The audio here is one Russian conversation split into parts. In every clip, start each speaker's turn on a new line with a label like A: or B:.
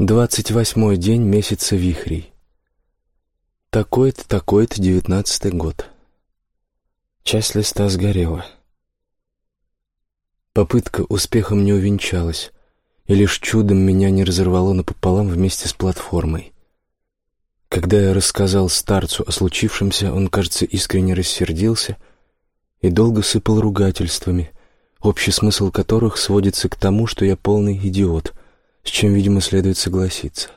A: Двадцать восьмой день месяца вихрей. Такой-то, такой-то, девятнадцатый год. Часть листа сгорела. Попытка успехом не увенчалась, и лишь чудом меня не разорвало напополам вместе с платформой. Когда я рассказал старцу о случившемся, он, кажется, искренне рассердился и долго сыпал ругательствами, общий смысл которых сводится к тому, что я полный идиот, с чем, видимо, следует согласиться.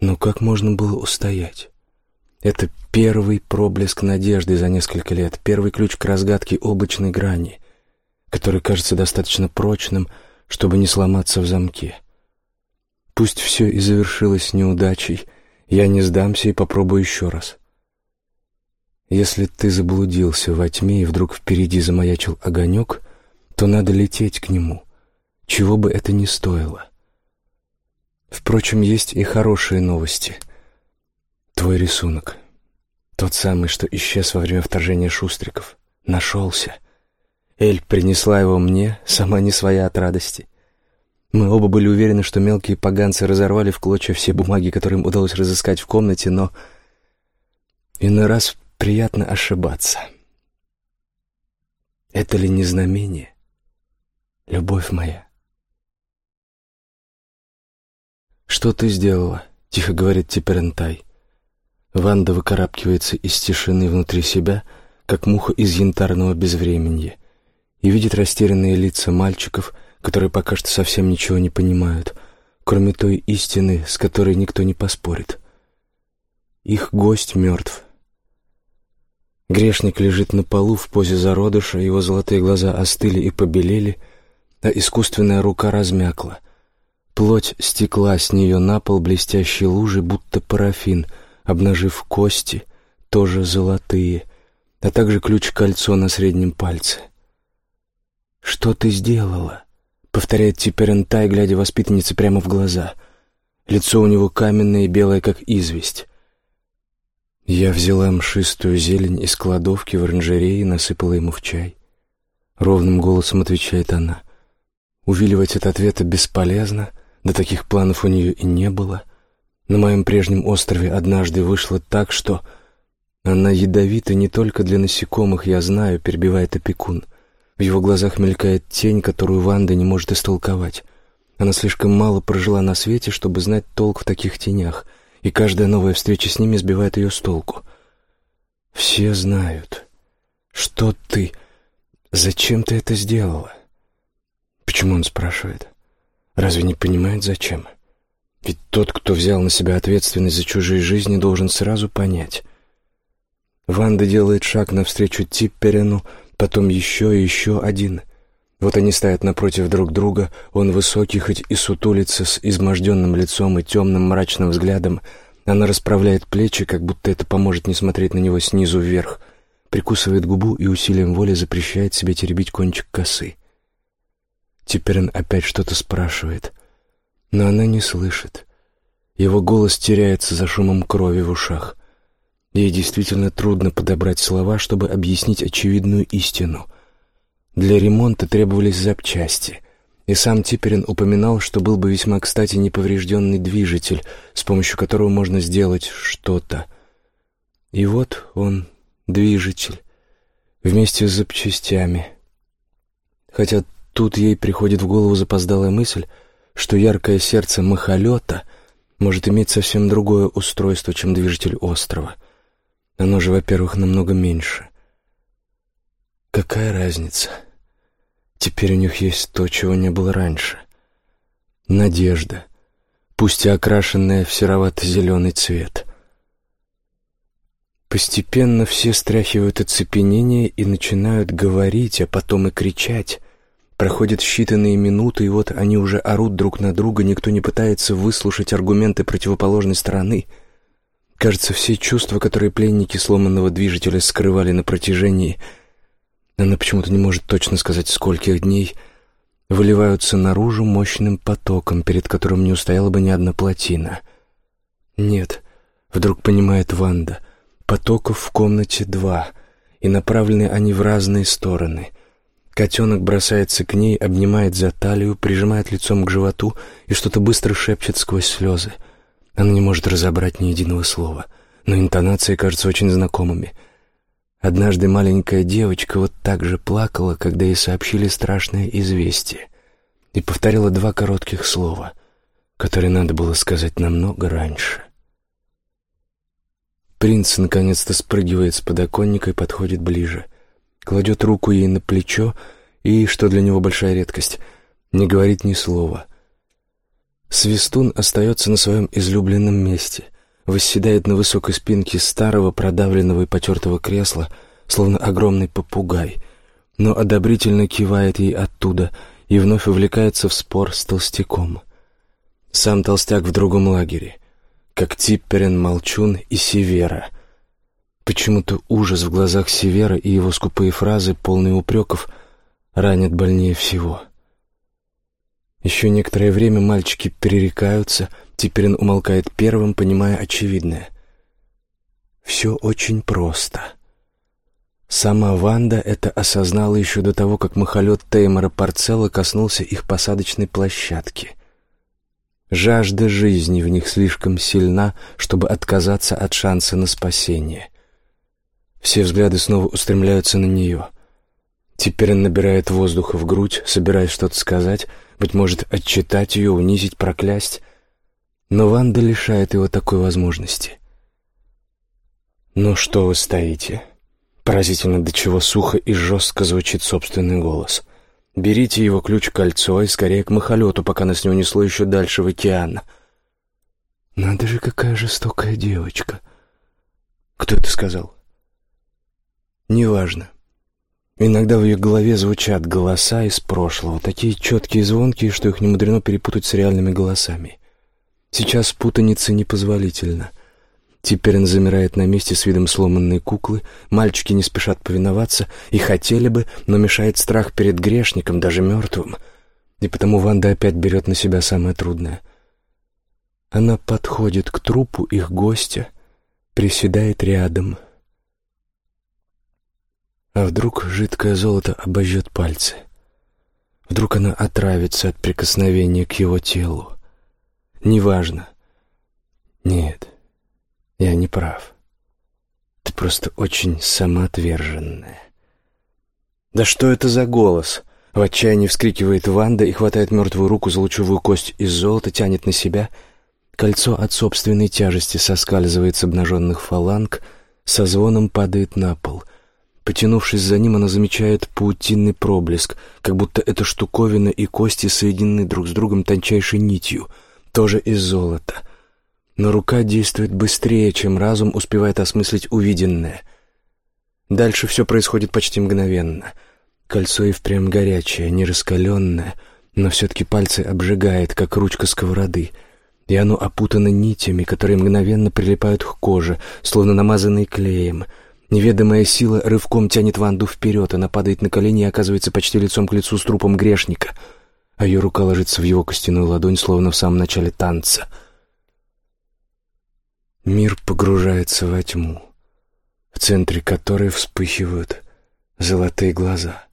A: Но как можно было устоять? Это первый проблеск надежды за несколько лет, первый ключ к разгадке облачной грани, который кажется достаточно прочным, чтобы не сломаться в замке. Пусть все и завершилось неудачей, я не сдамся и попробую еще раз. Если ты заблудился во тьме и вдруг впереди замаячил огонек, то надо лететь к нему, чего бы это ни стоило. Впрочем, есть и хорошие новости. Твой рисунок, тот самый, что исчез во время вторжения шустриков, нашелся. Эль принесла его мне, сама не своя от радости. Мы оба были уверены, что мелкие поганцы разорвали в клочья все бумаги, которые им удалось разыскать в комнате, но иной раз приятно ошибаться. Это ли не знамение? Любовь моя. «Что ты сделала?» — тихо говорит Типерентай. Ванда выкарабкивается из тишины внутри себя, как муха из янтарного безвременья, и видит растерянные лица мальчиков, которые пока что совсем ничего не понимают, кроме той истины, с которой никто не поспорит. Их гость мертв. Грешник лежит на полу в позе зародыша, его золотые глаза остыли и побелели, а искусственная рука размякла. Плоть стекла с нее на пол блестящей лужи, будто парафин, обнажив кости, тоже золотые, а также ключ-кольцо на среднем пальце. «Что ты сделала?» — повторяет Типерентай, глядя воспитаннице прямо в глаза. Лицо у него каменное и белое, как известь. Я взяла мшистую зелень из кладовки в оранжерее и насыпала ему в чай. Ровным голосом отвечает она. Увиливать от ответа бесполезно — да таких планов у нее и не было. На моем прежнем острове однажды вышло так, что... Она ядовита не только для насекомых, я знаю, перебивает опекун. В его глазах мелькает тень, которую Ванда не может истолковать. Она слишком мало прожила на свете, чтобы знать толк в таких тенях, и каждая новая встреча с ними сбивает ее с толку. Все знают. Что ты... Зачем ты это сделала? Почему он спрашивает? Разве не понимает, зачем? Ведь тот, кто взял на себя ответственность за чужие жизни, должен сразу понять. Ванда делает шаг навстречу Типперену, потом еще и еще один. Вот они стоят напротив друг друга, он высокий, хоть и сутулится, с изможденным лицом и темным мрачным взглядом. Она расправляет плечи, как будто это поможет не смотреть на него снизу вверх, прикусывает губу и усилием воли запрещает себе теребить кончик косы. Теперь он опять что-то спрашивает, но она не слышит. Его голос теряется за шумом крови в ушах. Ей действительно трудно подобрать слова, чтобы объяснить очевидную истину. Для ремонта требовались запчасти, и сам Типерин упоминал, что был бы весьма кстати неповрежденный движитель, с помощью которого можно сделать что-то. И вот он, движитель, вместе с запчастями. Хотя Тут ей приходит в голову запоздалая мысль, что яркое сердце махолета может иметь совсем другое устройство, чем движитель острова. Оно же, во-первых, намного меньше. Какая разница? Теперь у них есть то, чего не было раньше. Надежда, пусть и окрашенная в серовато-зеленый цвет. Постепенно все стряхивают оцепенение и начинают говорить, а потом и кричать. Проходят считанные минуты, и вот они уже орут друг на друга, никто не пытается выслушать аргументы противоположной стороны. Кажется, все чувства, которые пленники сломанного движителя скрывали на протяжении, она почему-то не может точно сказать, скольких дней, выливаются наружу мощным потоком, перед которым не устояла бы ни одна плотина. Нет, вдруг понимает Ванда, потоков в комнате два, и направлены они в разные стороны — Котенок бросается к ней, обнимает за талию, прижимает лицом к животу и что-то быстро шепчет сквозь слезы. Она не может разобрать ни единого слова, но интонации кажутся очень знакомыми. Однажды маленькая девочка вот так же плакала, когда ей сообщили страшное известие, и повторила два коротких слова, которые надо было сказать намного раньше. Принц наконец-то спрыгивает с подоконника и подходит ближе. Кладет руку ей на плечо и, что для него большая редкость, не говорит ни слова. Свистун остается на своем излюбленном месте, восседает на высокой спинке старого, продавленного и потертого кресла, словно огромный попугай, но одобрительно кивает ей оттуда и вновь увлекается в спор с толстяком. Сам толстяк в другом лагере — как Типперен, Молчун и Севера. Почему-то ужас в глазах Севера и его скупые фразы, полные упреков, ранят больнее всего. Еще некоторое время мальчики перерекаются, Типперен умолкает первым, понимая очевидное. Все очень просто. Сама Ванда это осознала еще до того, как махолет Теймора Парцелла коснулся их посадочной площадки — Жажда жизни в них слишком сильна, чтобы отказаться от шанса на спасение. Все взгляды снова устремляются на нее. Теперь он набирает воздуха в грудь, собираясь что-то сказать, быть может, отчитать ее, унизить, проклясть. Но Ванда лишает его такой возможности. «Ну что вы стоите?» Поразительно, до чего сухо и жестко звучит собственный голос — Берите его ключ-кольцо и скорее к махолету, пока нас не унесло еще дальше в океан. Надо же, какая жестокая девочка. Кто это сказал? Неважно. Иногда в ее голове звучат голоса из прошлого, такие четкие и звонкие, что их не мудрено перепутать с реальными голосами. Сейчас путаница непозволительна. Теперь он замирает на месте с видом сломанной куклы, мальчики не спешат повиноваться и хотели бы, но мешает страх перед грешником, даже мертвым. И потому Ванда опять берет на себя самое трудное. Она подходит к трупу их гостя, приседает рядом. А вдруг жидкое золото обожжет пальцы? Вдруг она отравится от прикосновения к его телу? Неважно. Нет. Я не прав. Ты просто очень самоотверженная. Да что это за голос? В отчаянии вскрикивает Ванда и хватает мертвую руку за лучевую кость из золота, тянет на себя. Кольцо от собственной тяжести соскальзывает с обнаженных фаланг, со звоном падает на пол. Потянувшись за ним, она замечает паутинный проблеск, как будто эта штуковина и кости соединены друг с другом тончайшей нитью, тоже из золота — но рука действует быстрее, чем разум успевает осмыслить увиденное. Дальше все происходит почти мгновенно. Кольцо и впрямь горячее, не раскаленное, но все-таки пальцы обжигает, как ручка сковороды, и оно опутано нитями, которые мгновенно прилипают к коже, словно намазанные клеем. Неведомая сила рывком тянет Ванду вперед, она падает на колени и оказывается почти лицом к лицу с трупом грешника, а ее рука ложится в его костяную ладонь, словно в самом начале танца — Мир погружается во тьму, в центре которой вспыхивают золотые глаза.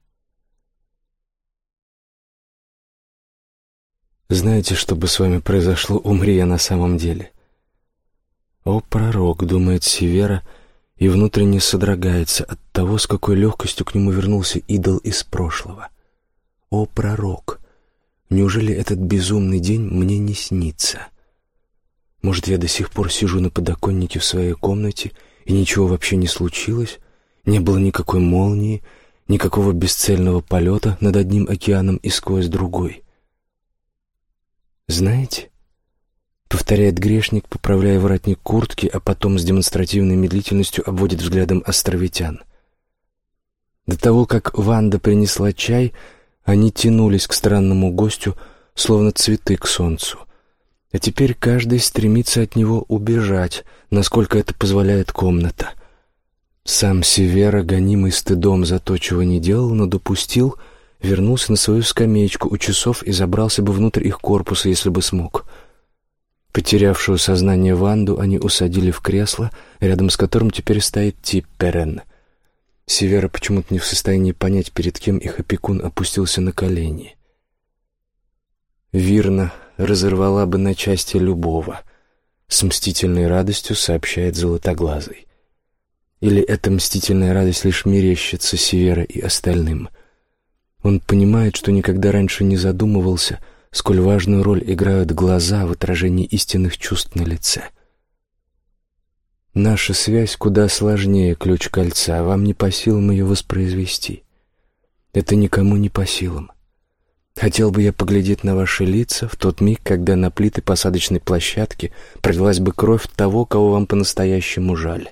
A: Знаете, что бы с вами произошло, умри я на самом деле? О, пророк, думает Севера, и внутренне содрогается от того, с какой легкостью к нему вернулся идол из прошлого. О, пророк, неужели этот безумный день мне не снится? Может, я до сих пор сижу на подоконнике в своей комнате, и ничего вообще не случилось? Не было никакой молнии, никакого бесцельного полета над одним океаном и сквозь другой. «Знаете?» — повторяет грешник, поправляя воротник куртки, а потом с демонстративной медлительностью обводит взглядом островитян. До того, как Ванда принесла чай, они тянулись к странному гостю, словно цветы к солнцу — а теперь каждый стремится от него убежать, насколько это позволяет комната. Сам Севера, гонимый стыдом за то, чего не делал, но допустил, вернулся на свою скамеечку у часов и забрался бы внутрь их корпуса, если бы смог. Потерявшую сознание Ванду они усадили в кресло, рядом с которым теперь стоит Типперен. Севера почему-то не в состоянии понять, перед кем их опекун опустился на колени. Вирна разорвала бы на части любого, с мстительной радостью сообщает Золотоглазый. Или эта мстительная радость лишь мерещится Севера и остальным. Он понимает, что никогда раньше не задумывался, сколь важную роль играют глаза в отражении истинных чувств на лице. Наша связь куда сложнее ключ кольца, а вам не по силам ее воспроизвести. Это никому не по силам. Хотел бы я поглядеть на ваши лица в тот миг, когда на плиты посадочной площадки пролилась бы кровь того, кого вам по-настоящему жаль.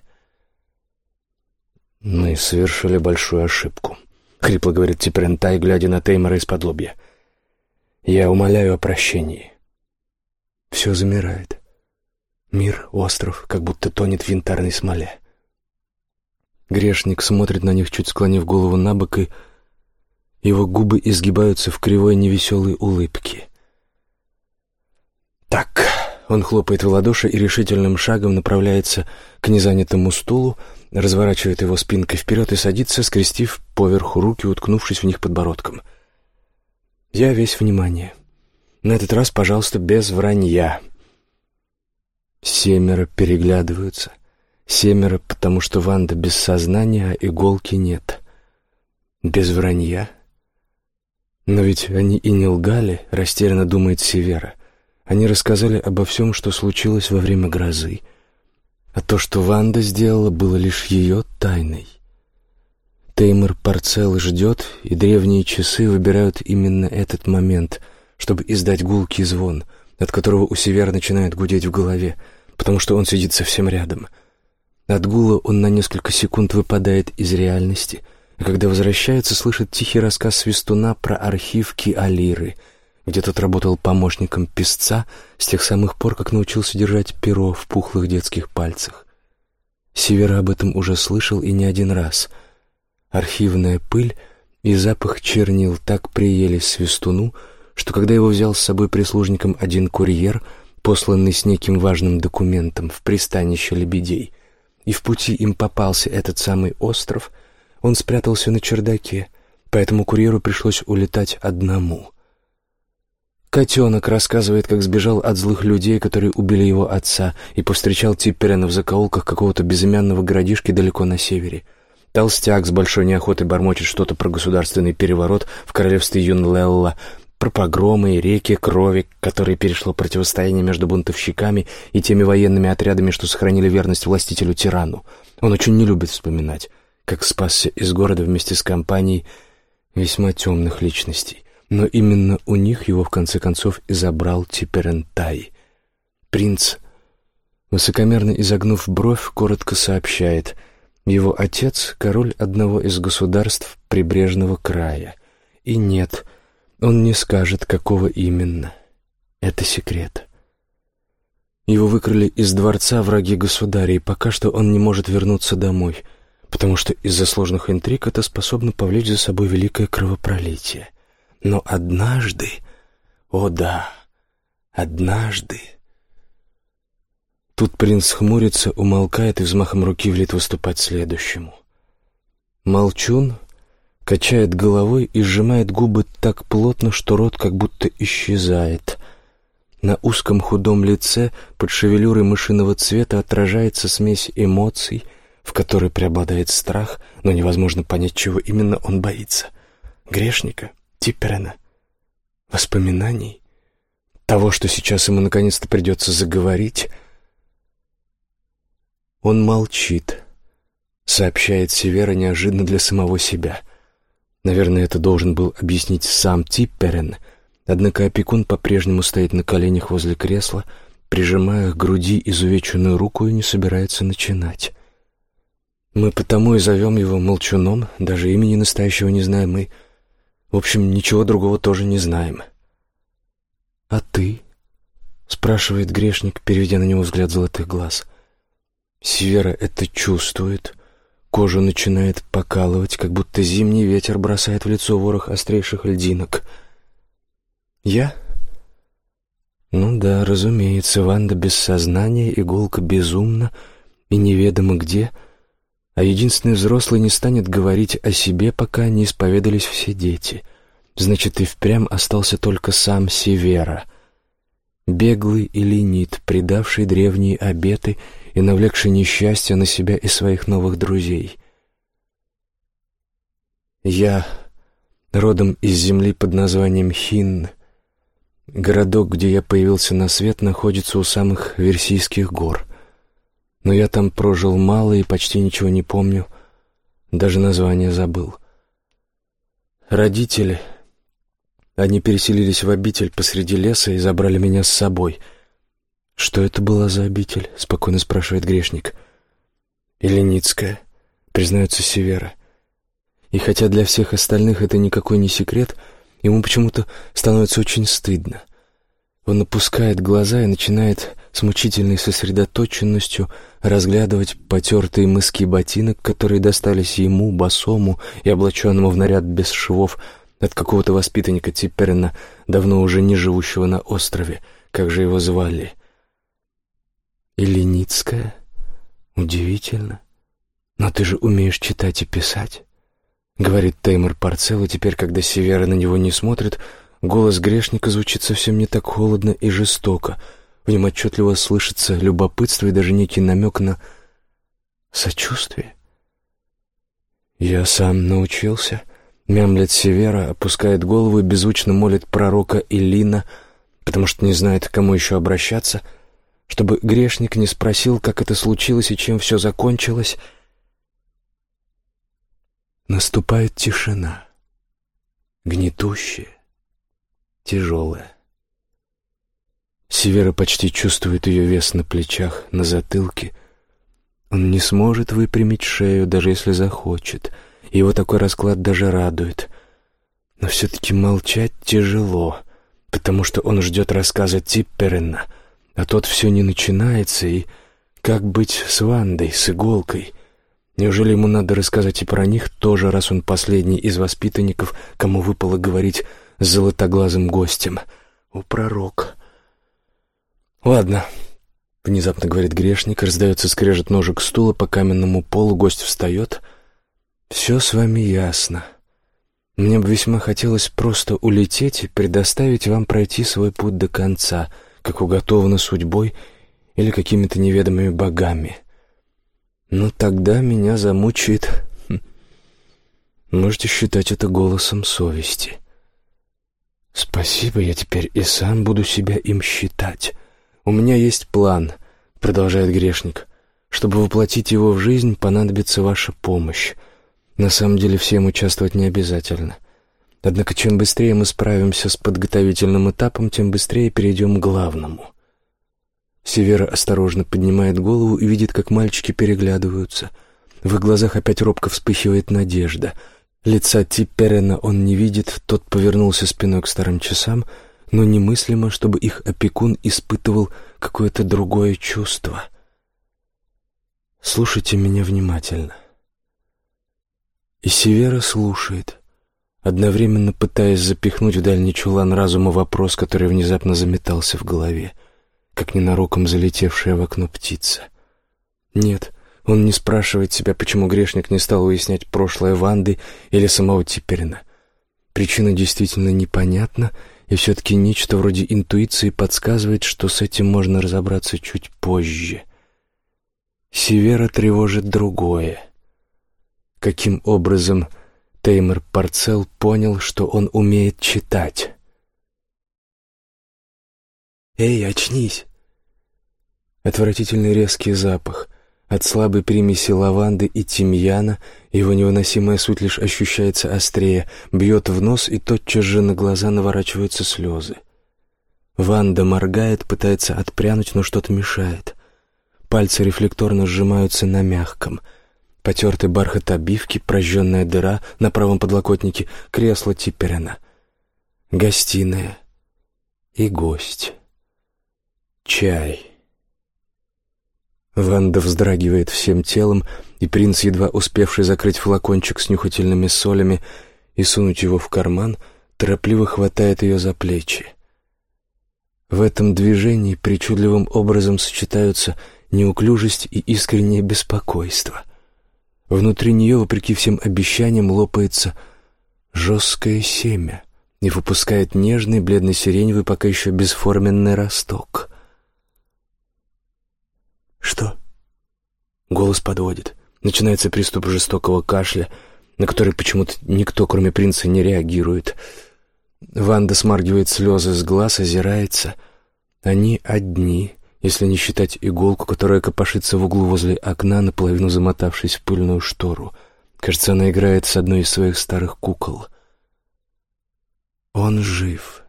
A: Мы совершили большую ошибку, — хрипло говорит Типрентай, глядя на Теймора из-под лобья. Я умоляю о прощении. Все замирает. Мир, остров, как будто тонет в янтарной смоле. Грешник смотрит на них, чуть склонив голову на бок и его губы изгибаются в кривой невеселой улыбке. «Так», — он хлопает в ладоши и решительным шагом направляется к незанятому стулу, разворачивает его спинкой вперед и садится, скрестив поверху руки, уткнувшись в них подбородком. «Я весь внимание. На этот раз, пожалуйста, без вранья». Семеро переглядываются. Семеро, потому что Ванда без сознания, а иголки нет. Без вранья — но ведь они и не лгали, растерянно думает Севера. Они рассказали обо всем, что случилось во время грозы. А то, что Ванда сделала, было лишь ее тайной. Теймор Парцел ждет, и древние часы выбирают именно этот момент, чтобы издать гулкий звон, от которого у Севера начинает гудеть в голове, потому что он сидит совсем рядом. От гула он на несколько секунд выпадает из реальности — а когда возвращается, слышит тихий рассказ Свистуна про архив Киалиры, где тот работал помощником писца с тех самых пор, как научился держать перо в пухлых детских пальцах. Севера об этом уже слышал и не один раз. Архивная пыль и запах чернил так приелись Свистуну, что когда его взял с собой прислужником один курьер, посланный с неким важным документом в пристанище лебедей, и в пути им попался этот самый остров — он спрятался на чердаке, поэтому курьеру пришлось улетать одному. Котенок рассказывает, как сбежал от злых людей, которые убили его отца, и повстречал Типперена в закоулках какого-то безымянного городишки далеко на севере. Толстяк с большой неохотой бормочет что-то про государственный переворот в королевстве Юнлелла, про погромы и реки крови, которые перешло противостояние между бунтовщиками и теми военными отрядами, что сохранили верность властителю-тирану. Он очень не любит вспоминать как спасся из города вместе с компанией весьма темных личностей. Но именно у них его в конце концов и забрал Типерентай. Принц, высокомерно изогнув бровь, коротко сообщает, его отец — король одного из государств прибрежного края. И нет, он не скажет, какого именно. Это секрет. Его выкрали из дворца враги государя, и пока что он не может вернуться домой — потому что из-за сложных интриг это способно повлечь за собой великое кровопролитие. Но однажды, о да, однажды... Тут принц хмурится, умолкает и взмахом руки велит выступать следующему. Молчун качает головой и сжимает губы так плотно, что рот как будто исчезает. На узком худом лице под шевелюрой мышиного цвета отражается смесь эмоций — в которой преобладает страх, но невозможно понять, чего именно он боится. Грешника, Типперена, воспоминаний, того, что сейчас ему наконец-то придется заговорить. Он молчит, сообщает Севера неожиданно для самого себя. Наверное, это должен был объяснить сам Типперен, однако опекун по-прежнему стоит на коленях возле кресла, прижимая к груди изувеченную руку и не собирается начинать. Мы потому и зовем его молчуном, даже имени настоящего не знаем мы. В общем, ничего другого тоже не знаем. «А ты?» — спрашивает грешник, переведя на него взгляд золотых глаз. Севера это чувствует. Кожу начинает покалывать, как будто зимний ветер бросает в лицо ворох острейших льдинок. «Я?» «Ну да, разумеется, Ванда без сознания, иголка безумна и неведомо где...» А единственный взрослый не станет говорить о себе, пока не исповедались все дети. Значит, и впрямь остался только сам Севера. Беглый и ленит, предавший древние обеты и навлекший несчастье на себя и своих новых друзей. Я родом из земли под названием Хинн. Городок, где я появился на свет, находится у самых Версийских гор — но я там прожил мало и почти ничего не помню, даже название забыл. Родители, они переселились в обитель посреди леса и забрали меня с собой. «Что это была за обитель?» — спокойно спрашивает грешник. «Эленицкая», — признается Севера. И хотя для всех остальных это никакой не секрет, ему почему-то становится очень стыдно. Он опускает глаза и начинает с мучительной сосредоточенностью разглядывать потертые мыски ботинок, которые достались ему, босому и облаченному в наряд без швов, от какого-то воспитанника Типперина, давно уже не живущего на острове. Как же его звали? Ильницкая? Удивительно. Но ты же умеешь читать и писать. Говорит Теймор Парцелл, и теперь, когда Севера на него не смотрит, голос грешника звучит совсем не так холодно и жестоко — в нем отчетливо слышится любопытство и даже некий намек на сочувствие. «Я сам научился», — мямлет Севера, опускает голову и беззвучно молит пророка Илина, потому что не знает, к кому еще обращаться, чтобы грешник не спросил, как это случилось и чем все закончилось. Наступает тишина, гнетущая, тяжелая. Севера почти чувствует ее вес на плечах, на затылке. Он не сможет выпрямить шею, даже если захочет. Его такой расклад даже радует. Но все-таки молчать тяжело, потому что он ждет рассказа Типперена, а тот все не начинается, и как быть с Вандой, с иголкой? Неужели ему надо рассказать и про них тоже, раз он последний из воспитанников, кому выпало говорить с золотоглазым гостем? О, пророк! «Ладно», — внезапно говорит грешник, раздается скрежет ножек стула по каменному полу, гость встает. «Все с вами ясно. Мне бы весьма хотелось просто улететь и предоставить вам пройти свой путь до конца, как уготовано судьбой или какими-то неведомыми богами. Но тогда меня замучает... Хм, можете считать это голосом совести». «Спасибо, я теперь и сам буду себя им считать». «У меня есть план», — продолжает грешник. «Чтобы воплотить его в жизнь, понадобится ваша помощь. На самом деле всем участвовать не обязательно. Однако чем быстрее мы справимся с подготовительным этапом, тем быстрее перейдем к главному». Севера осторожно поднимает голову и видит, как мальчики переглядываются. В их глазах опять робко вспыхивает надежда. Лица Типперена он не видит, тот повернулся спиной к старым часам — но немыслимо, чтобы их опекун испытывал какое-то другое чувство. Слушайте меня внимательно. И Севера слушает, одновременно пытаясь запихнуть в дальний чулан разума вопрос, который внезапно заметался в голове, как ненароком залетевшая в окно птица. Нет, он не спрашивает себя, почему грешник не стал выяснять прошлое Ванды или самого Типерина. Причина действительно непонятна, и все-таки нечто вроде интуиции подсказывает, что с этим можно разобраться чуть позже. Севера тревожит другое. Каким образом Теймер Парцел понял, что он умеет читать? «Эй, очнись!» Отвратительный резкий запах. От слабой примеси лаванды и тимьяна его невыносимая суть лишь ощущается острее, бьет в нос, и тотчас же на глаза наворачиваются слезы. Ванда моргает, пытается отпрянуть, но что-то мешает. Пальцы рефлекторно сжимаются на мягком. Потертый бархат обивки, прожженная дыра на правом подлокотнике, кресло Типперена. Гостиная и гость. Чай. Ванда вздрагивает всем телом, и принц, едва успевший закрыть флакончик с нюхательными солями и сунуть его в карман, торопливо хватает ее за плечи. В этом движении причудливым образом сочетаются неуклюжесть и искреннее беспокойство. Внутри нее, вопреки всем обещаниям, лопается жесткое семя и выпускает нежный бледно-сиреневый, пока еще бесформенный росток. «Что?» Голос подводит. Начинается приступ жестокого кашля, на который почему-то никто, кроме принца, не реагирует. Ванда смаргивает слезы с глаз, озирается. Они одни, если не считать иголку, которая копошится в углу возле окна, наполовину замотавшись в пыльную штору. Кажется, она играет с одной из своих старых кукол. «Он жив.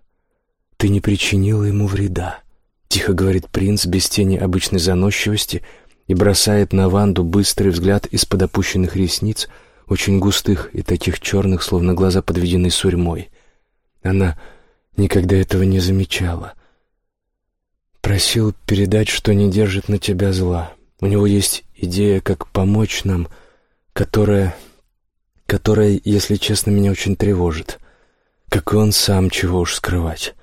A: Ты не причинила ему вреда», — тихо говорит принц без тени обычной заносчивости и бросает на Ванду быстрый взгляд из-под опущенных ресниц, очень густых и таких черных, словно глаза подведены сурьмой. Она никогда этого не замечала — Просил передать, что не держит на тебя зла. У него есть идея, как помочь нам, которая... которая, если честно, меня очень тревожит. Как и он сам, чего уж скрывать.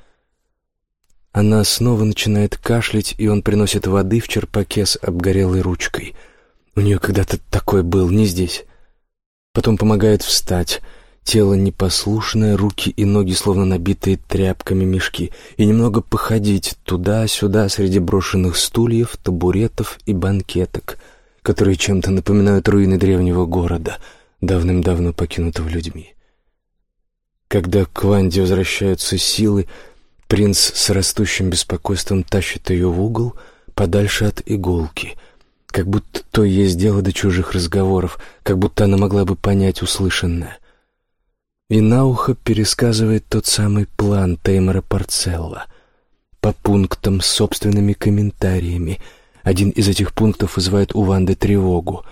A: Она снова начинает кашлять, и он приносит воды в черпаке с обгорелой ручкой. У нее когда-то такой был, не здесь. Потом помогает встать — тело непослушное, руки и ноги словно набитые тряпками мешки, и немного походить туда-сюда среди брошенных стульев, табуретов и банкеток, которые чем-то напоминают руины древнего города, давным-давно покинутого людьми. Когда к Ванде возвращаются силы, принц с растущим беспокойством тащит ее в угол, подальше от иголки — как будто то есть дело до чужих разговоров, как будто она могла бы понять услышанное и на ухо пересказывает тот самый план Теймора Парцелла по пунктам с собственными комментариями. Один из этих пунктов вызывает у Ванды тревогу,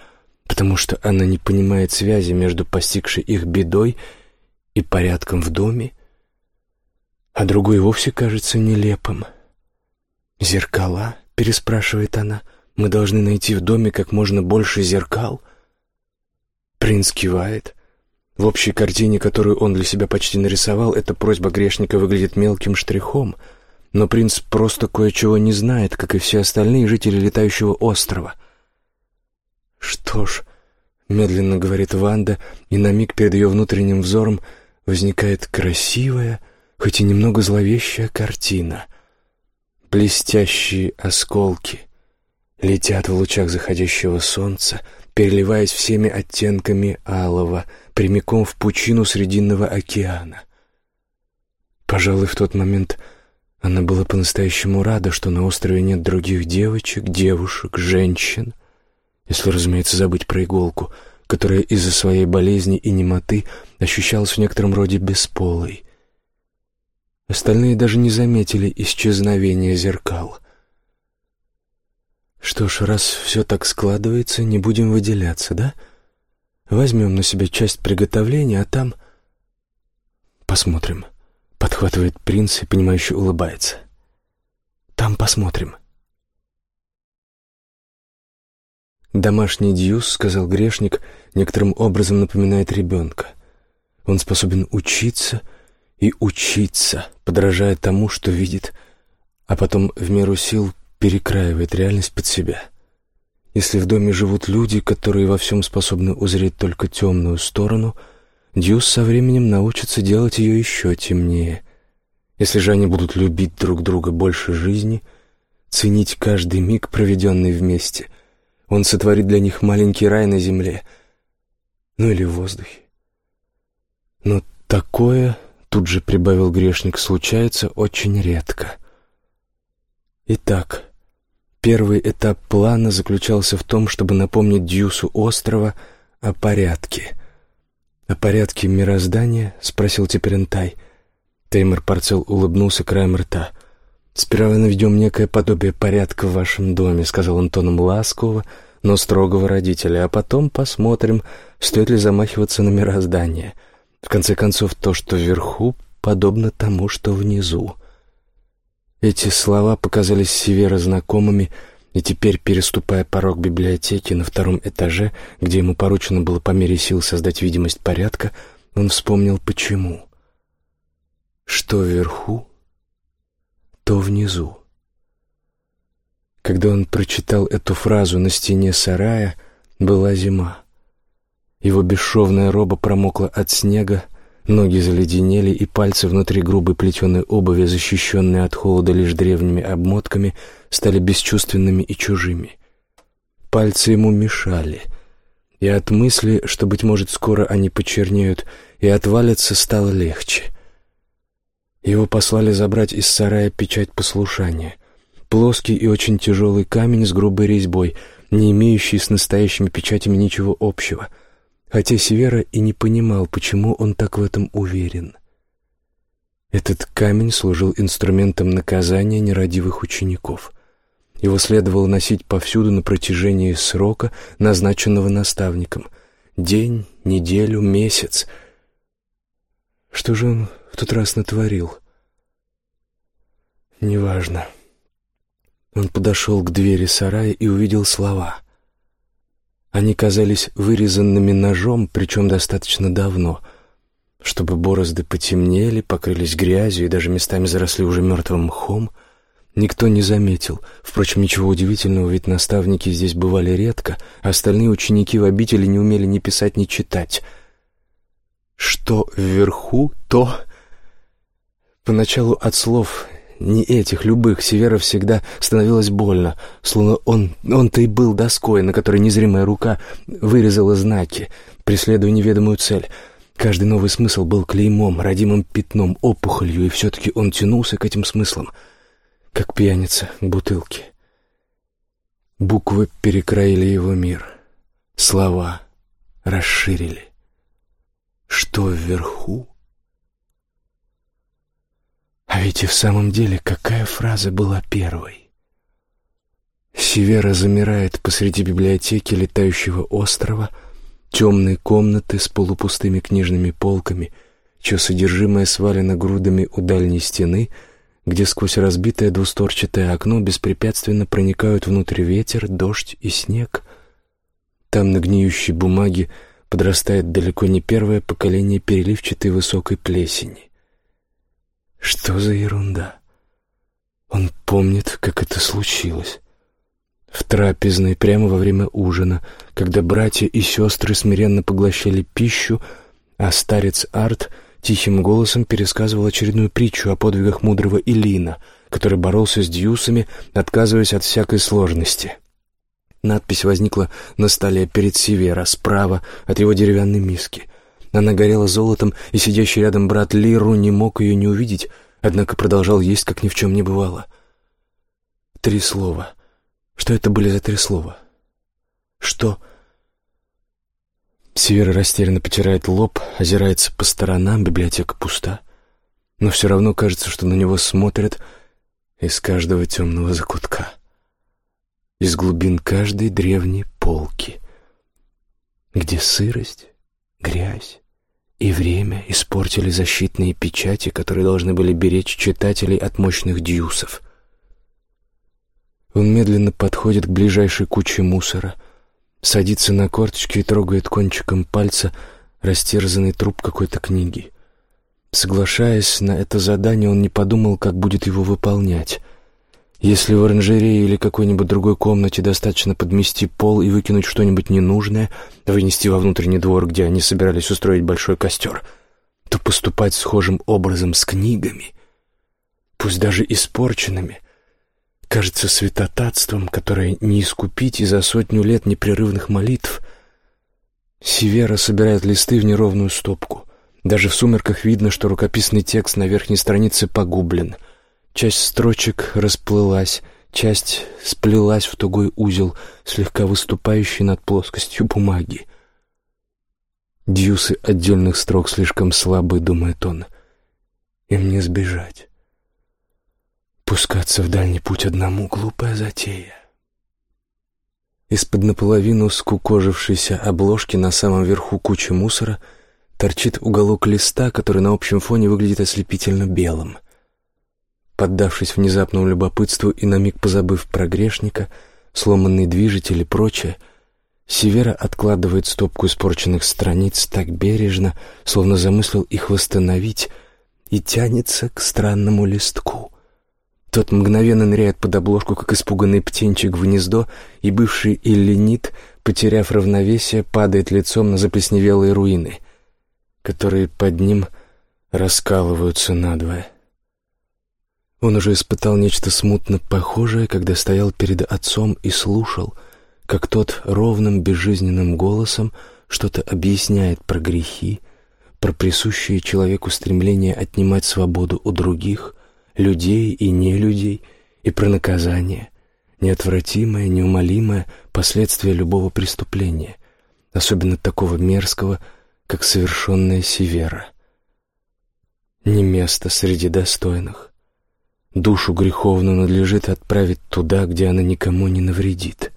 A: потому что она не понимает связи между постигшей их бедой и порядком в доме, а другой вовсе кажется нелепым. «Зеркала?» — переспрашивает она. «Мы должны найти в доме как можно больше зеркал?» Принц кивает. В общей картине, которую он для себя почти нарисовал, эта просьба грешника выглядит мелким штрихом, но принц просто кое-чего не знает, как и все остальные жители летающего острова. «Что ж», — медленно говорит Ванда, и на миг перед ее внутренним взором возникает красивая, хоть и немного зловещая картина. Блестящие осколки летят в лучах заходящего солнца, переливаясь всеми оттенками алого — прямиком в пучину Срединного океана. Пожалуй, в тот момент она была по-настоящему рада, что на острове нет других девочек, девушек, женщин, если, разумеется, забыть про иголку, которая из-за своей болезни и немоты ощущалась в некотором роде бесполой. Остальные даже не заметили исчезновения зеркал. Что ж, раз все так складывается, не будем выделяться, да? — Возьмем на себя часть приготовления, а там... Посмотрим. Подхватывает принц и, понимающе улыбается. Там посмотрим. Домашний дьюс, сказал грешник, некоторым образом напоминает ребенка. Он способен учиться и учиться, подражая тому, что видит, а потом в меру сил перекраивает реальность под себя. — если в доме живут люди, которые во всем способны узреть только темную сторону, Дьюс со временем научится делать ее еще темнее. Если же они будут любить друг друга больше жизни, ценить каждый миг, проведенный вместе, он сотворит для них маленький рай на земле, ну или в воздухе. Но такое, тут же прибавил грешник, случается очень редко. Итак, Первый этап плана заключался в том, чтобы напомнить Дьюсу острова о порядке. «О порядке мироздания?» — спросил Теперентай. Теймор Парцел улыбнулся краем рта. «Сперва наведем некое подобие порядка в вашем доме», — сказал он тоном ласкового, но строгого родителя, «а потом посмотрим, стоит ли замахиваться на мироздание. В конце концов, то, что вверху, подобно тому, что внизу». Эти слова показались Севера знакомыми, и теперь, переступая порог библиотеки на втором этаже, где ему поручено было по мере сил создать видимость порядка, он вспомнил почему. Что вверху, то внизу. Когда он прочитал эту фразу на стене сарая, была зима. Его бесшовная роба промокла от снега, ноги заледенели, и пальцы внутри грубой плетеной обуви, защищенные от холода лишь древними обмотками, стали бесчувственными и чужими. Пальцы ему мешали, и от мысли, что, быть может, скоро они почернеют и отвалятся, стало легче. Его послали забрать из сарая печать послушания. Плоский и очень тяжелый камень с грубой резьбой, не имеющий с настоящими печатями ничего общего — хотя Севера и не понимал, почему он так в этом уверен. Этот камень служил инструментом наказания нерадивых учеников. Его следовало носить повсюду на протяжении срока, назначенного наставником. День, неделю, месяц. Что же он в тот раз натворил? Неважно. Он подошел к двери сарая и увидел слова — они казались вырезанными ножом, причем достаточно давно, чтобы борозды потемнели, покрылись грязью и даже местами заросли уже мертвым мхом. Никто не заметил. Впрочем, ничего удивительного, ведь наставники здесь бывали редко, а остальные ученики в обители не умели ни писать, ни читать. Что вверху, то... Поначалу от слов не этих, любых, Севера всегда становилось больно, словно он, он-то и был доской, на которой незримая рука вырезала знаки, преследуя неведомую цель. Каждый новый смысл был клеймом, родимым пятном, опухолью, и все-таки он тянулся к этим смыслам, как пьяница к бутылке. Буквы перекроили его мир, слова расширили. Что вверху? А ведь и в самом деле какая фраза была первой? Севера замирает посреди библиотеки летающего острова, темной комнаты с полупустыми книжными полками, чье содержимое свалено грудами у дальней стены, где сквозь разбитое двусторчатое окно беспрепятственно проникают внутрь ветер, дождь и снег. Там на гниющей бумаге подрастает далеко не первое поколение переливчатой высокой плесени. Что за ерунда? Он помнит, как это случилось. В трапезной, прямо во время ужина, когда братья и сестры смиренно поглощали пищу, а старец Арт тихим голосом пересказывал очередную притчу о подвигах мудрого Илина, который боролся с дьюсами, отказываясь от всякой сложности. Надпись возникла на столе перед Севера, справа от его деревянной миски — она горела золотом, и сидящий рядом брат Лиру не мог ее не увидеть, однако продолжал есть, как ни в чем не бывало. Три слова. Что это были за три слова? Что? Севера растерянно потирает лоб, озирается по сторонам, библиотека пуста. Но все равно кажется, что на него смотрят из каждого темного закутка, из глубин каждой древней полки, где сырость, грязь и время испортили защитные печати, которые должны были беречь читателей от мощных дьюсов. Он медленно подходит к ближайшей куче мусора, садится на корточки и трогает кончиком пальца растерзанный труп какой-то книги. Соглашаясь на это задание, он не подумал, как будет его выполнять — если в оранжерее или какой-нибудь другой комнате достаточно подмести пол и выкинуть что-нибудь ненужное, вынести во внутренний двор, где они собирались устроить большой костер, то поступать схожим образом с книгами, пусть даже испорченными, кажется святотатством, которое не искупить и за сотню лет непрерывных молитв. Севера собирает листы в неровную стопку. Даже в сумерках видно, что рукописный текст на верхней странице погублен — Часть строчек расплылась, часть сплелась в тугой узел, слегка выступающий над плоскостью бумаги. Дьюсы отдельных строк слишком слабы, думает он. Им не сбежать. Пускаться в дальний путь одному — глупая затея. Из-под наполовину скукожившейся обложки на самом верху кучи мусора торчит уголок листа, который на общем фоне выглядит ослепительно белым — Поддавшись внезапному любопытству и на миг позабыв про грешника, сломанный движитель и прочее, Севера откладывает стопку испорченных страниц так бережно, словно замыслил их восстановить, и тянется к странному листку. Тот мгновенно ныряет под обложку, как испуганный птенчик в гнездо, и бывший иллинит, потеряв равновесие, падает лицом на заплесневелые руины, которые под ним раскалываются надвое. Он уже испытал нечто смутно похожее, когда стоял перед отцом и слушал, как тот ровным безжизненным голосом что-то объясняет про грехи, про присущее человеку стремление отнимать свободу у других, людей и не людей, и про наказание, неотвратимое, неумолимое последствие любого преступления, особенно такого мерзкого, как совершенная Севера. Не место среди достойных. Душу греховную надлежит отправить туда, где она никому не навредит.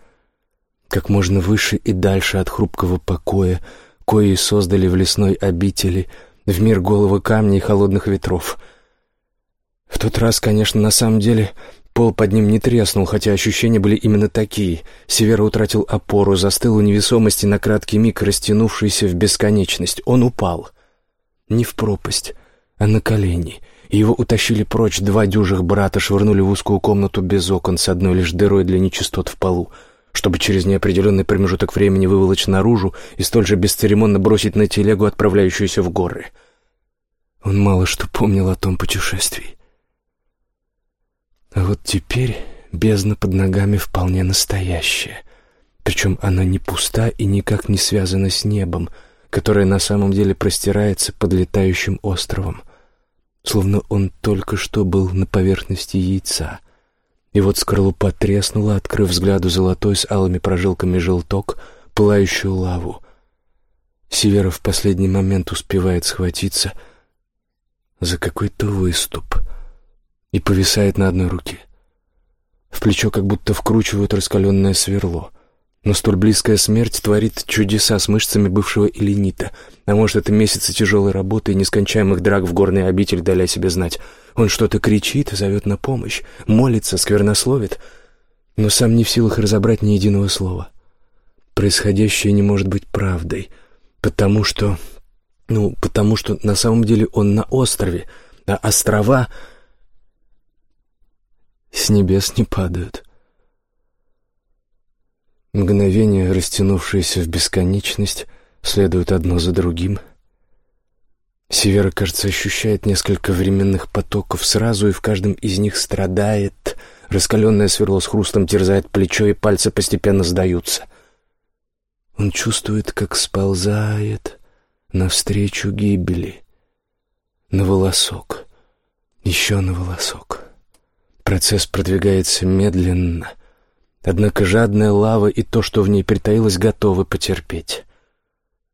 A: Как можно выше и дальше от хрупкого покоя, кои создали в лесной обители, в мир голого камня и холодных ветров. В тот раз, конечно, на самом деле пол под ним не треснул, хотя ощущения были именно такие. Севера утратил опору, застыл у невесомости на краткий миг, растянувшийся в бесконечность. Он упал. Не в пропасть, а на колени — его утащили прочь два дюжих брата, швырнули в узкую комнату без окон с одной лишь дырой для нечистот в полу, чтобы через неопределенный промежуток времени выволочь наружу и столь же бесцеремонно бросить на телегу, отправляющуюся в горы. Он мало что помнил о том путешествии. А вот теперь бездна под ногами вполне настоящая. Причем она не пуста и никак не связана с небом, которое на самом деле простирается под летающим островом словно он только что был на поверхности яйца. И вот скорлупа треснула, открыв взгляду золотой с алыми прожилками желток, пылающую лаву. Севера в последний момент успевает схватиться за какой-то выступ и повисает на одной руке. В плечо как будто вкручивают раскаленное сверло — но столь близкая смерть творит чудеса с мышцами бывшего эллинита. А может, это месяцы тяжелой работы и нескончаемых драк в горной обитель дали о себе знать. Он что-то кричит, зовет на помощь, молится, сквернословит, но сам не в силах разобрать ни единого слова. Происходящее не может быть правдой, потому что... Ну, потому что на самом деле он на острове, а острова с небес не падают. Мгновения, растянувшиеся в бесконечность, следуют одно за другим. Севера, кажется, ощущает несколько временных потоков сразу, и в каждом из них страдает. Раскаленное сверло с хрустом терзает плечо, и пальцы постепенно сдаются. Он чувствует, как сползает навстречу гибели. На волосок. Еще на волосок. Процесс продвигается медленно — Однако жадная лава и то, что в ней притаилось, готовы потерпеть.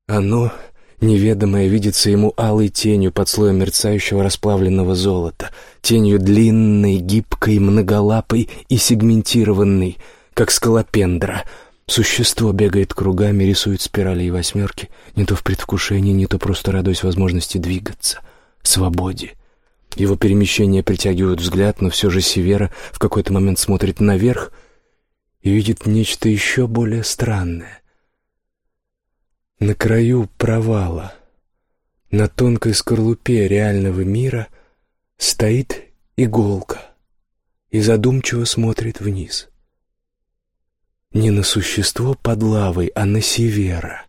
A: Оно, неведомое, видится ему алой тенью под слоем мерцающего расплавленного золота, тенью длинной, гибкой, многолапой и сегментированной, как скалопендра. Существо бегает кругами, рисует спирали и восьмерки, не то в предвкушении, не то просто радуясь возможности двигаться, свободе. Его перемещения притягивают взгляд, но все же Севера в какой-то момент смотрит наверх — и видит нечто еще более странное. На краю провала, на тонкой скорлупе реального мира, стоит иголка и задумчиво смотрит вниз. Не на существо под лавой, а на Севера.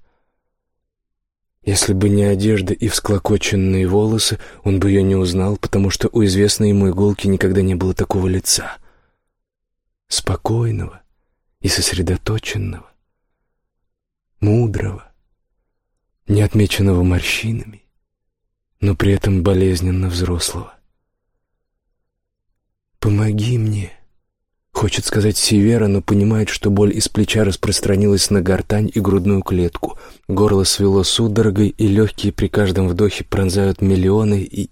A: Если бы не одежда и всклокоченные волосы, он бы ее не узнал, потому что у известной ему иголки никогда не было такого лица. Спокойного, и сосредоточенного, мудрого, не отмеченного морщинами, но при этом болезненно взрослого. «Помоги мне», — хочет сказать Севера, но понимает, что боль из плеча распространилась на гортань и грудную клетку. Горло свело судорогой, и легкие при каждом вдохе пронзают миллионы и...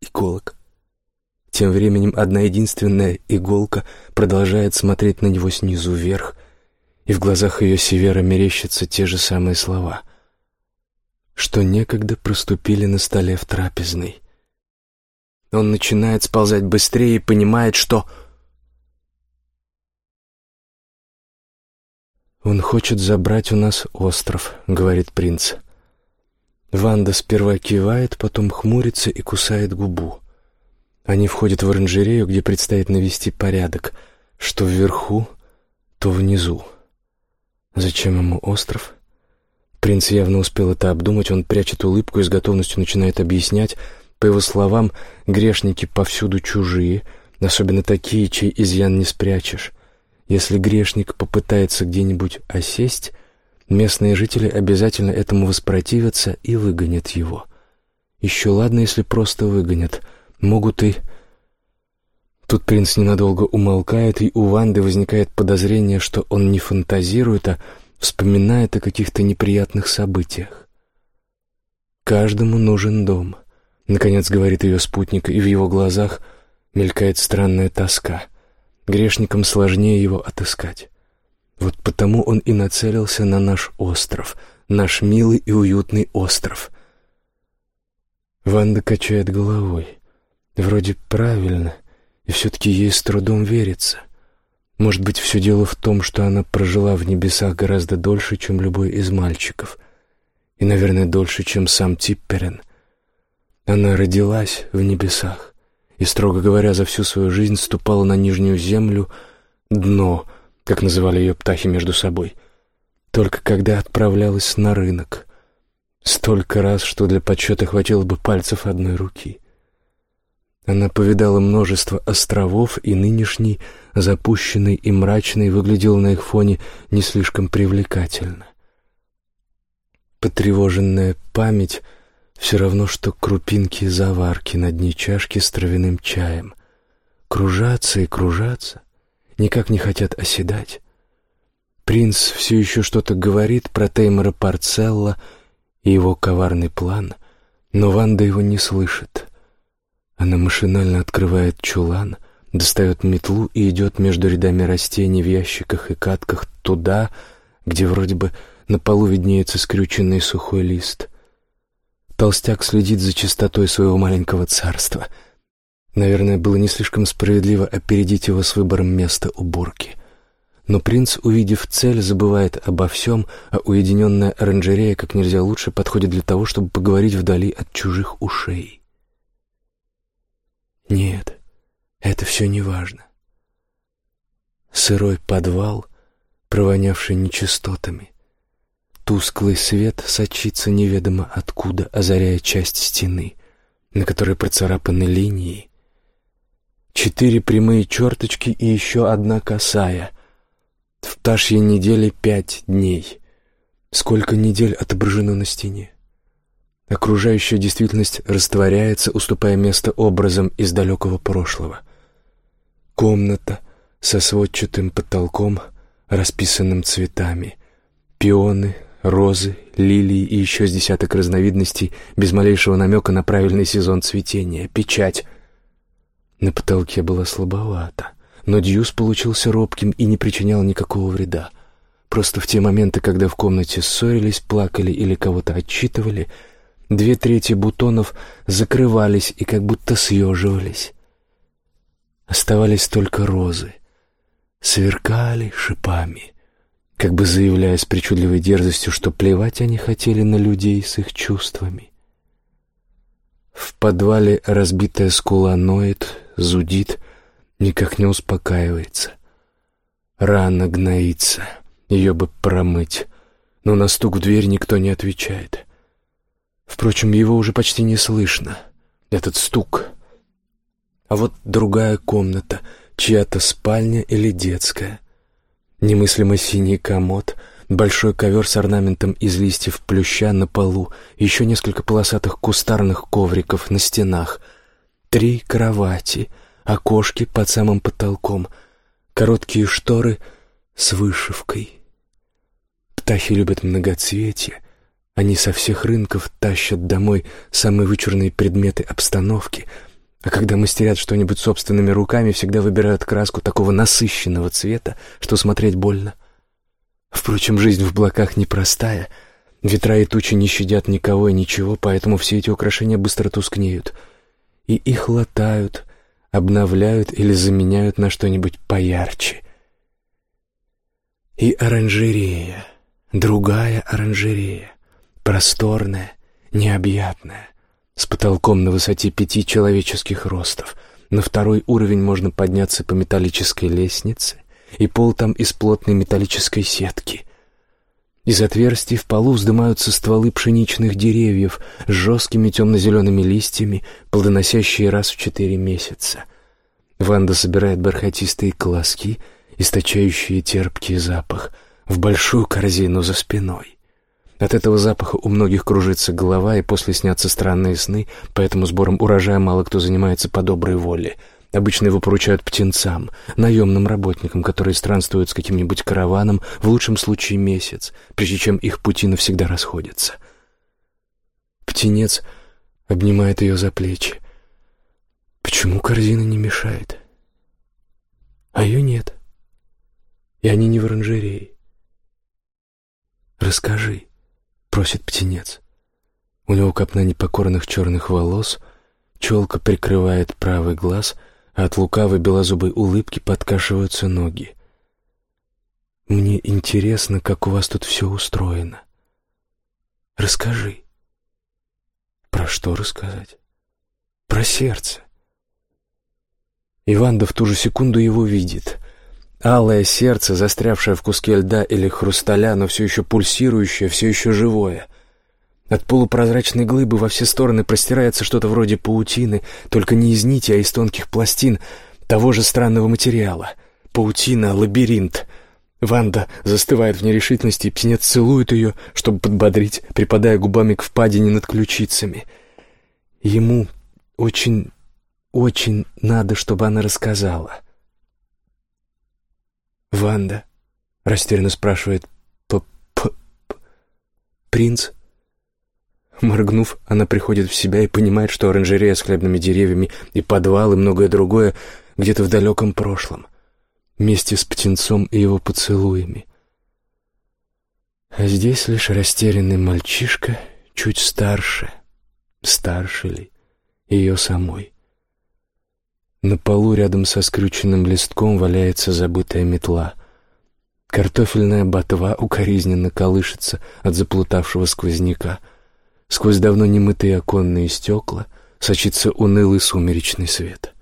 A: иголок. Тем временем одна единственная иголка продолжает смотреть на него снизу вверх, и в глазах ее Севера мерещатся те же самые слова, что некогда проступили на столе в трапезной. Он начинает сползать быстрее и понимает, что... «Он хочет забрать у нас остров», — говорит принц. Ванда сперва кивает, потом хмурится и кусает губу. Они входят в оранжерею, где предстоит навести порядок, что вверху, то внизу. Зачем ему остров? Принц явно успел это обдумать, он прячет улыбку и с готовностью начинает объяснять. По его словам, грешники повсюду чужие, особенно такие, чей изъян не спрячешь. Если грешник попытается где-нибудь осесть, местные жители обязательно этому воспротивятся и выгонят его. Еще ладно, если просто выгонят. Могут и... Тут принц ненадолго умолкает, и у Ванды возникает подозрение, что он не фантазирует, а вспоминает о каких-то неприятных событиях. «Каждому нужен дом», — наконец говорит ее спутник, и в его глазах мелькает странная тоска — Грешникам сложнее его отыскать. Вот потому он и нацелился на наш остров, наш милый и уютный остров. Ванда качает головой. Вроде правильно, и все-таки ей с трудом верится. Может быть, все дело в том, что она прожила в небесах гораздо дольше, чем любой из мальчиков. И, наверное, дольше, чем сам Типперен. Она родилась в небесах и, строго говоря, за всю свою жизнь ступала на нижнюю землю дно, как называли ее птахи между собой, только когда отправлялась на рынок. Столько раз, что для подсчета хватило бы пальцев одной руки. Она повидала множество островов, и нынешний, запущенный и мрачный, выглядел на их фоне не слишком привлекательно. Потревоженная память — все равно, что крупинки заварки на дне чашки с травяным чаем. Кружатся и кружатся, никак не хотят оседать. Принц все еще что-то говорит про Теймора Парцелла и его коварный план, но Ванда его не слышит. Она машинально открывает чулан, достает метлу и идет между рядами растений в ящиках и катках туда, где вроде бы на полу виднеется скрюченный сухой лист — Толстяк следит за чистотой своего маленького царства. Наверное, было не слишком справедливо опередить его с выбором места уборки. Но принц, увидев цель, забывает обо всем, а уединенная оранжерея как нельзя лучше подходит для того, чтобы поговорить вдали от чужих ушей. Нет, это все не важно. Сырой подвал, провонявший нечистотами, Тусклый свет сочится неведомо откуда, озаряя часть стены, на которой процарапаны линии. Четыре прямые черточки и еще одна косая. В пташьей неделе пять дней. Сколько недель отображено на стене? Окружающая действительность растворяется, уступая место образам из далекого прошлого. Комната со сводчатым потолком, расписанным цветами. Пионы, розы, лилии и еще с десяток разновидностей, без малейшего намека на правильный сезон цветения, печать. На потолке было слабовато, но Дьюс получился робким и не причинял никакого вреда. Просто в те моменты, когда в комнате ссорились, плакали или кого-то отчитывали, две трети бутонов закрывались и как будто съеживались. Оставались только розы, сверкали шипами — как бы заявляя с причудливой дерзостью, что плевать они хотели на людей с их чувствами. В подвале разбитая скула ноет, зудит, никак не успокаивается. Рана гноится, ее бы промыть, но на стук в дверь никто не отвечает. Впрочем, его уже почти не слышно, этот стук. А вот другая комната, чья-то спальня или детская — Немыслимо синий комод, большой ковер с орнаментом из листьев плюща на полу, еще несколько полосатых кустарных ковриков на стенах, три кровати, окошки под самым потолком, короткие шторы с вышивкой. Птахи любят многоцветие, они со всех рынков тащат домой самые вычурные предметы обстановки — а когда мастерят что-нибудь собственными руками, всегда выбирают краску такого насыщенного цвета, что смотреть больно. Впрочем, жизнь в облаках непростая. Ветра и тучи не щадят никого и ничего, поэтому все эти украшения быстро тускнеют. И их латают, обновляют или заменяют на что-нибудь поярче. И оранжерея, другая оранжерея, просторная, необъятная, с потолком на высоте пяти человеческих ростов, На второй уровень можно подняться по металлической лестнице, и пол там из плотной металлической сетки. Из отверстий в полу вздымаются стволы пшеничных деревьев с жесткими темно-зелеными листьями, плодоносящие раз в четыре месяца. Ванда собирает бархатистые колоски, источающие терпкий запах, в большую корзину за спиной. От этого запаха у многих кружится голова, и после снятся странные сны, поэтому сбором урожая мало кто занимается по доброй воле. Обычно его поручают птенцам, наемным работникам, которые странствуют с каким-нибудь караваном, в лучшем случае месяц, прежде чем их пути навсегда расходятся. Птенец обнимает ее за плечи. Почему корзина не мешает? А ее нет. И они не в оранжерее. Расскажи просит птенец. У него копна непокорных черных волос, челка прикрывает правый глаз, а от лукавой белозубой улыбки подкашиваются ноги. Мне интересно, как у вас тут все устроено. Расскажи. Про что рассказать? Про сердце. Иванда в ту же секунду его видит. Алое сердце, застрявшее в куске льда или хрусталя, но все еще пульсирующее, все еще живое. От полупрозрачной глыбы во все стороны простирается что-то вроде паутины, только не из нити, а из тонких пластин того же странного материала. Паутина — лабиринт. Ванда застывает в нерешительности, и птенец целует ее, чтобы подбодрить, припадая губами к впадине над ключицами. Ему очень, очень надо, чтобы она рассказала — «Ванда?» — растерянно спрашивает П -п -п «Принц?» Моргнув, она приходит в себя и понимает, что оранжерея с хлебными деревьями и подвал и многое другое где-то в далеком прошлом, вместе с птенцом и его поцелуями. А здесь лишь растерянный мальчишка, чуть старше, старше ли, ее самой. На полу рядом со скрюченным листком валяется забытая метла. Картофельная ботва укоризненно колышется от заплутавшего сквозняка. Сквозь давно немытые оконные стекла сочится унылый сумеречный свет.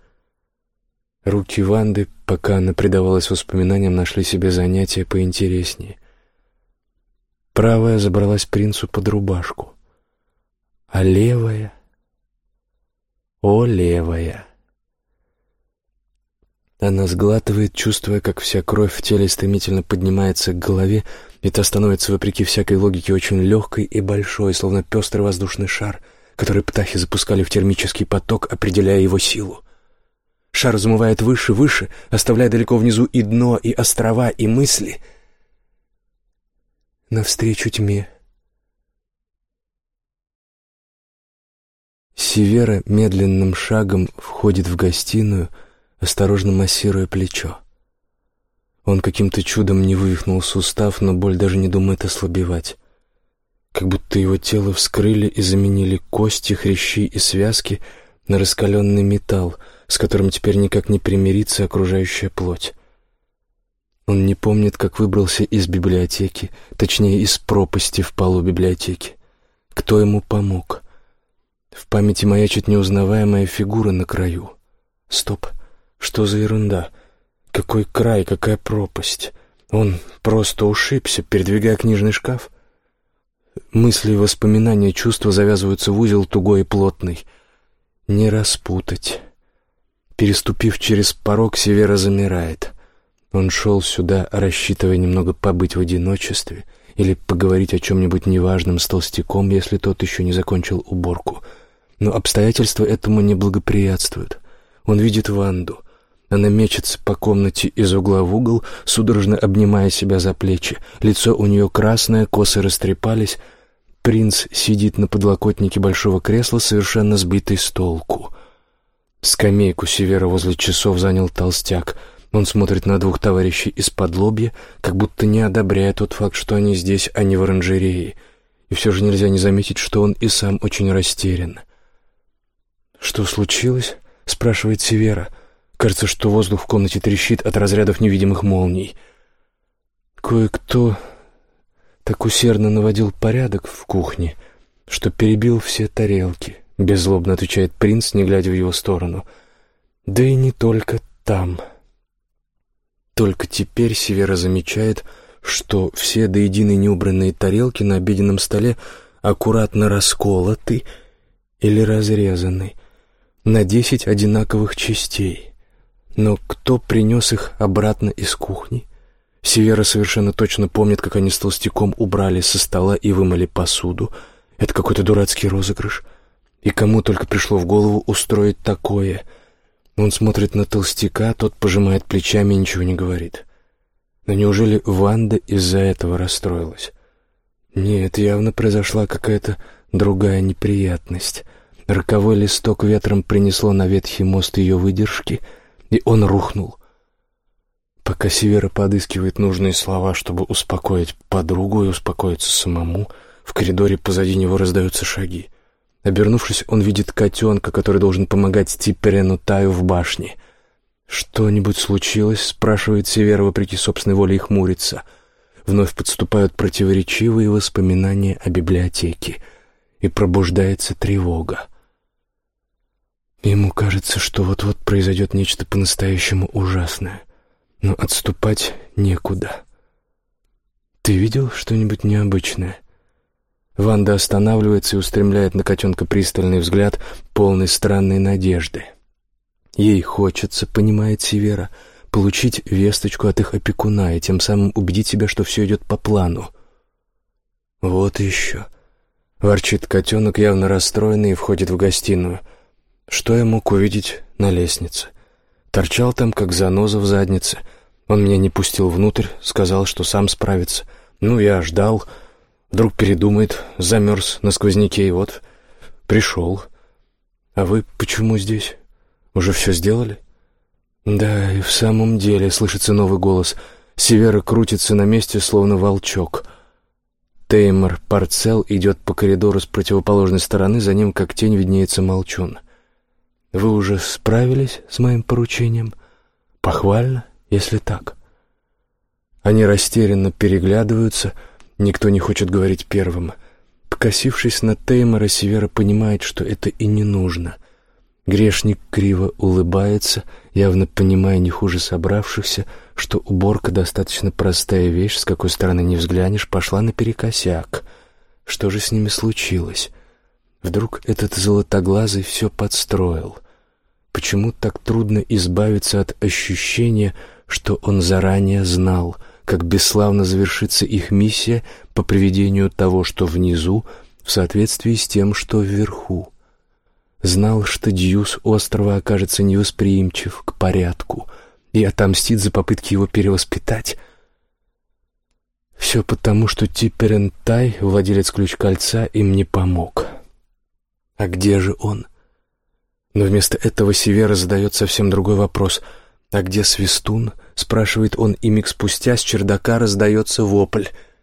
A: Руки Ванды, пока она предавалась воспоминаниям, нашли себе занятия поинтереснее. Правая забралась принцу под рубашку, а левая... О, левая! Она сглатывает, чувствуя, как вся кровь в теле стремительно поднимается к голове, и та становится, вопреки всякой логике, очень легкой и большой, словно пестрый воздушный шар, который птахи запускали в термический поток, определяя его силу. Шар взмывает выше, выше, оставляя далеко внизу и дно, и острова, и мысли. Навстречу тьме. Севера медленным шагом входит в гостиную — осторожно массируя плечо. Он каким-то чудом не вывихнул сустав, но боль даже не думает ослабевать. Как будто его тело вскрыли и заменили кости, хрящи и связки на раскаленный металл, с которым теперь никак не примирится окружающая плоть. Он не помнит, как выбрался из библиотеки, точнее, из пропасти в полу библиотеки. Кто ему помог? В памяти маячит неузнаваемая фигура на краю. Стоп. Что за ерунда? Какой край, какая пропасть? Он просто ушибся, передвигая книжный шкаф? Мысли, воспоминания, чувства завязываются в узел тугой и плотный. Не распутать. Переступив через порог, Севера замирает. Он шел сюда, рассчитывая немного побыть в одиночестве или поговорить о чем-нибудь неважном с толстяком, если тот еще не закончил уборку. Но обстоятельства этому не благоприятствуют. Он видит Ванду. Она мечется по комнате из угла в угол, судорожно обнимая себя за плечи. Лицо у нее красное, косы растрепались. Принц сидит на подлокотнике большого кресла, совершенно сбитый с толку. Скамейку севера возле часов занял толстяк. Он смотрит на двух товарищей из-под лобья, как будто не одобряя тот факт, что они здесь, а не в оранжерее. И все же нельзя не заметить, что он и сам очень растерян. «Что случилось?» — спрашивает Севера. — Кажется, что воздух в комнате трещит от разрядов невидимых молний. Кое-кто так усердно наводил порядок в кухне, что перебил все тарелки, беззлобно отвечает принц, не глядя в его сторону. Да и не только там. Только теперь Севера замечает, что все до единой неубранные тарелки на обеденном столе аккуратно расколоты или разрезаны на десять одинаковых частей. Но кто принес их обратно из кухни? Севера совершенно точно помнит, как они с толстяком убрали со стола и вымыли посуду. Это какой-то дурацкий розыгрыш. И кому только пришло в голову устроить такое? Он смотрит на толстяка, тот пожимает плечами и ничего не говорит. Но неужели Ванда из-за этого расстроилась? Нет, явно произошла какая-то другая неприятность. Роковой листок ветром принесло на ветхий мост ее выдержки, и он рухнул. Пока Севера подыскивает нужные слова, чтобы успокоить подругу и успокоиться самому, в коридоре позади него раздаются шаги. Обернувшись, он видит котенка, который должен помогать Типперену Таю в башне. «Что-нибудь случилось?» — спрашивает Севера, вопреки собственной воле и хмурится. Вновь подступают противоречивые воспоминания о библиотеке, и пробуждается тревога. Ему кажется, что вот-вот произойдет нечто по-настоящему ужасное, но отступать некуда. «Ты видел что-нибудь необычное?» Ванда останавливается и устремляет на котенка пристальный взгляд, полный странной надежды. Ей хочется, понимает Севера, получить весточку от их опекуна и тем самым убедить себя, что все идет по плану. «Вот еще», — ворчит котенок, явно расстроенный, и входит в гостиную. Что я мог увидеть на лестнице? Торчал там, как заноза в заднице. Он меня не пустил внутрь, сказал, что сам справится. Ну, я ждал... Вдруг передумает, замерз на сквозняке, и вот пришел. А вы почему здесь? Уже все сделали? Да, и в самом деле слышится новый голос. Севера крутится на месте, словно волчок. Теймор Парцел идет по коридору с противоположной стороны, за ним, как тень, виднеется молчун. Вы уже справились с моим поручением? Похвально, если так. Они растерянно переглядываются — Никто не хочет говорить первым. Покосившись на Теймора, Севера понимает, что это и не нужно. Грешник криво улыбается, явно понимая не хуже собравшихся, что уборка достаточно простая вещь, с какой стороны не взглянешь, пошла наперекосяк. Что же с ними случилось? Вдруг этот золотоглазый все подстроил? Почему так трудно избавиться от ощущения, что он заранее знал — как бесславно завершится их миссия по приведению того, что внизу, в соответствии с тем, что вверху. Знал, что Дьюс острова окажется невосприимчив к порядку и отомстит за попытки его перевоспитать. Все потому, что Типперен Тай, владелец ключ-кольца, им не помог. А где же он? Но вместо этого Севера задает совсем другой вопрос — «А где Свистун?» — спрашивает он, и миг спустя с чердака раздается вопль —